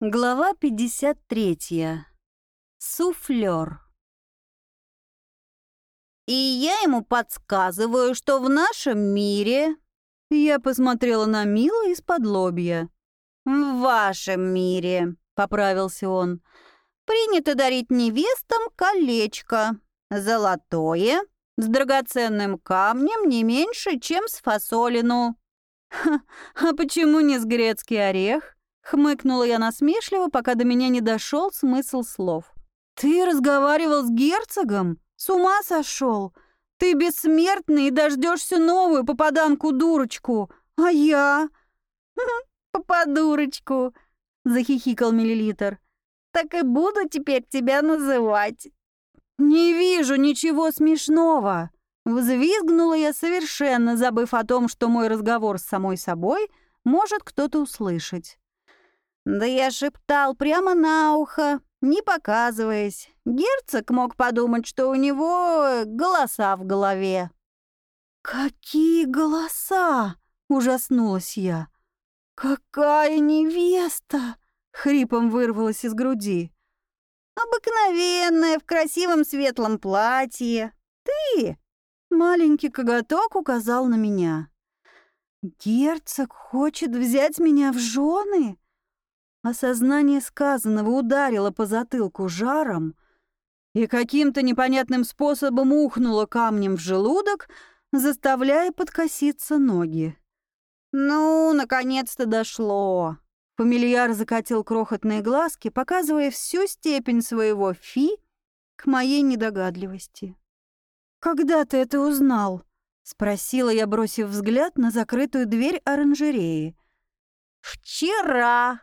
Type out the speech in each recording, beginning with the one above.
Глава 53. Суфлер. И я ему подсказываю, что в нашем мире... Я посмотрела на Мила из-под лобья. В вашем мире, поправился он, принято дарить невестам колечко. Золотое, с драгоценным камнем не меньше, чем с фасолину. а почему не с грецкий орех? Хмыкнула я насмешливо, пока до меня не дошел смысл слов. «Ты разговаривал с герцогом? С ума сошел? Ты бессмертный и дождешься новую попаданку-дурочку, а я...» «Попадурочку», — захихикал миллилитр. «Так и буду теперь тебя называть». «Не вижу ничего смешного!» Взвизгнула я совершенно, забыв о том, что мой разговор с самой собой может кто-то услышать. Да я шептал прямо на ухо, не показываясь. Герцог мог подумать, что у него голоса в голове. «Какие голоса!» — ужаснулась я. «Какая невеста!» — хрипом вырвалась из груди. «Обыкновенная, в красивом светлом платье. Ты!» Маленький коготок указал на меня. «Герцог хочет взять меня в жены?» Осознание сказанного ударило по затылку жаром и каким-то непонятным способом ухнуло камнем в желудок, заставляя подкоситься ноги. «Ну, наконец-то дошло!» Фамильяр закатил крохотные глазки, показывая всю степень своего фи к моей недогадливости. «Когда ты это узнал?» — спросила я, бросив взгляд на закрытую дверь оранжереи. «Вчера!»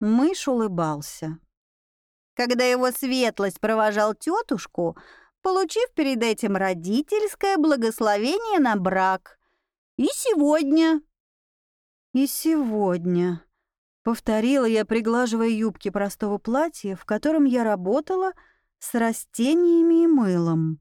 Мышь улыбался. Когда его светлость провожал тетушку, получив перед этим родительское благословение на брак. И сегодня. И сегодня. Повторила я, приглаживая юбки простого платья, в котором я работала с растениями и мылом.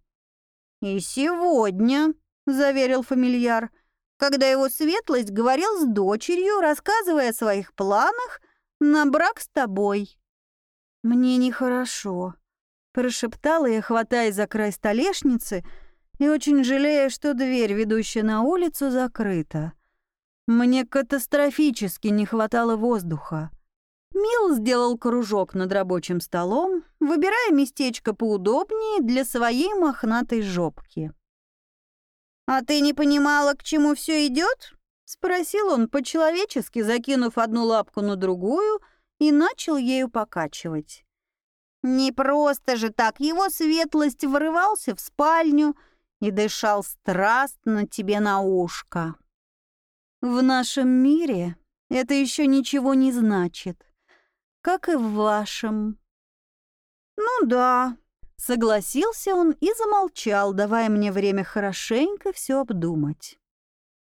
«И сегодня», — заверил фамильяр, когда его светлость говорил с дочерью, рассказывая о своих планах на брак с тобой». «Мне нехорошо», — прошептала я, хватаясь за край столешницы и очень жалея, что дверь, ведущая на улицу, закрыта. Мне катастрофически не хватало воздуха. Мил сделал кружок над рабочим столом, выбирая местечко поудобнее для своей мохнатой жопки. «А ты не понимала, к чему все идет? Спросил он по-человечески, закинув одну лапку на другую, и начал ею покачивать. Не просто же так, его светлость врывался в спальню и дышал страстно тебе на ушко. В нашем мире это еще ничего не значит, как и в вашем. Ну да, согласился он и замолчал, давая мне время хорошенько все обдумать.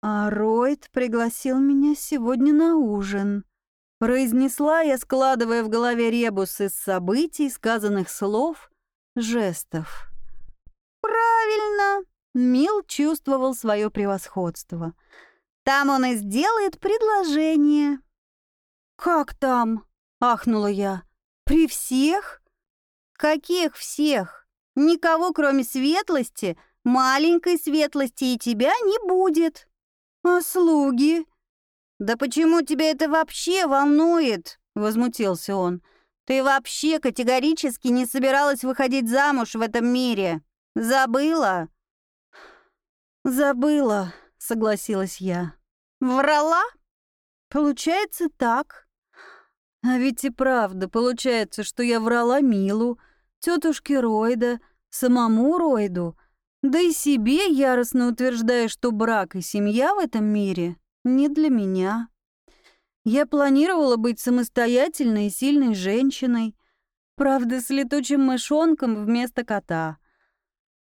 «А Ройд пригласил меня сегодня на ужин», — произнесла я, складывая в голове ребус из событий, сказанных слов, жестов. «Правильно!» — Мил чувствовал свое превосходство. «Там он и сделает предложение». «Как там?» — ахнула я. «При всех?» «Каких всех? Никого, кроме светлости, маленькой светлости и тебя не будет». «А слуги?» «Да почему тебя это вообще волнует?» — возмутился он. «Ты вообще категорически не собиралась выходить замуж в этом мире. Забыла?» «Забыла», — согласилась я. «Врала?» «Получается так. А ведь и правда получается, что я врала Милу, тетушке Ройда, самому Ройду, да и себе яростно утверждая, что брак и семья в этом мире не для меня. Я планировала быть самостоятельной и сильной женщиной, правда, с летучим мышонком вместо кота.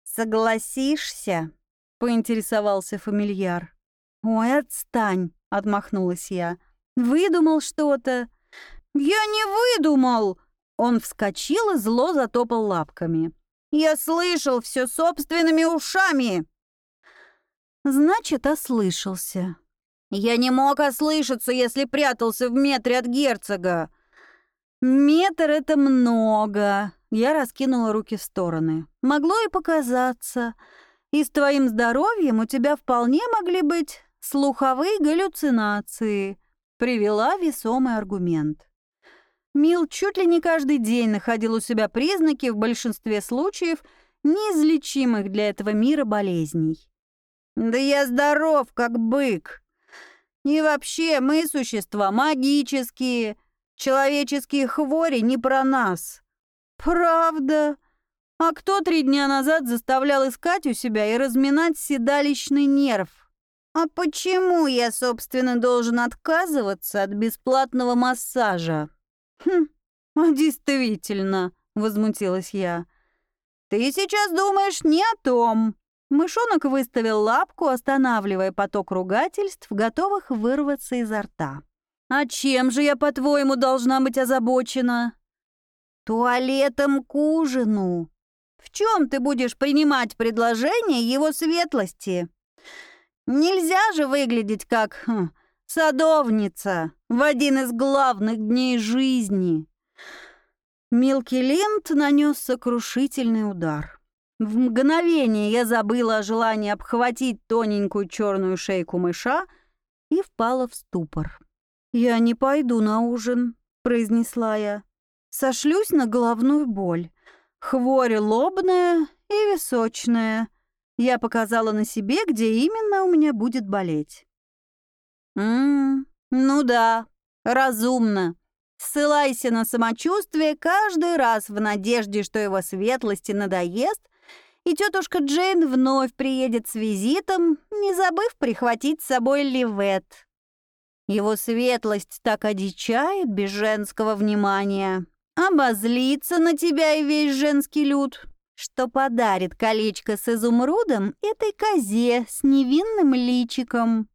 «Согласишься?» — поинтересовался фамильяр. «Ой, отстань!» — отмахнулась я. «Выдумал что-то?» «Я не выдумал!» Он вскочил и зло затопал лапками. Я слышал все собственными ушами!» «Значит, ослышался». «Я не мог ослышаться, если прятался в метре от герцога. Метр — это много. Я раскинула руки в стороны. Могло и показаться. И с твоим здоровьем у тебя вполне могли быть слуховые галлюцинации. Привела весомый аргумент. Мил чуть ли не каждый день находил у себя признаки, в большинстве случаев, неизлечимых для этого мира болезней. «Да я здоров, как бык. И вообще, мы существа магические. Человеческие хвори не про нас». «Правда? А кто три дня назад заставлял искать у себя и разминать седалищный нерв? А почему я, собственно, должен отказываться от бесплатного массажа?» «Хм, а действительно», — возмутилась я. «Ты сейчас думаешь не о том». Мышонок выставил лапку, останавливая поток ругательств, готовых вырваться изо рта. «А чем же я, по-твоему, должна быть озабочена?» «Туалетом к ужину. В чем ты будешь принимать предложение его светлости? Нельзя же выглядеть как хм, садовница в один из главных дней жизни». Мелкий лент нанес сокрушительный удар. В мгновение я забыла о желании обхватить тоненькую черную шейку мыша и впала в ступор. «Я не пойду на ужин», — произнесла я. «Сошлюсь на головную боль. Хворь лобная и височная. Я показала на себе, где именно у меня будет болеть». «М -м, ну да, разумно. Ссылайся на самочувствие каждый раз в надежде, что его светлости надоест, и тетушка Джейн вновь приедет с визитом, не забыв прихватить с собой Ливет. Его светлость так одичает без женского внимания, обозлится на тебя и весь женский люд, что подарит колечко с изумрудом этой козе с невинным личиком.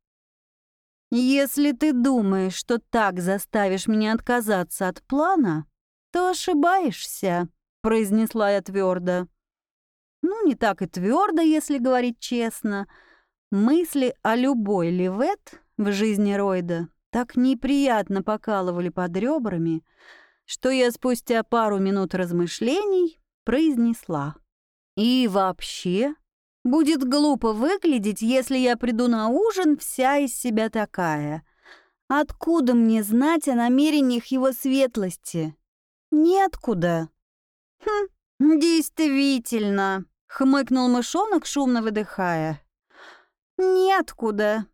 «Если ты думаешь, что так заставишь меня отказаться от плана, то ошибаешься», — произнесла я твердо. Ну, не так и твердо, если говорить честно. Мысли о любой Ливет в жизни Ройда так неприятно покалывали под ребрами, что я спустя пару минут размышлений произнесла. «И вообще, будет глупо выглядеть, если я приду на ужин вся из себя такая. Откуда мне знать о намерениях его светлости? Неоткуда». «Хм, действительно», — хмыкнул мышонок, шумно выдыхая. «Неоткуда.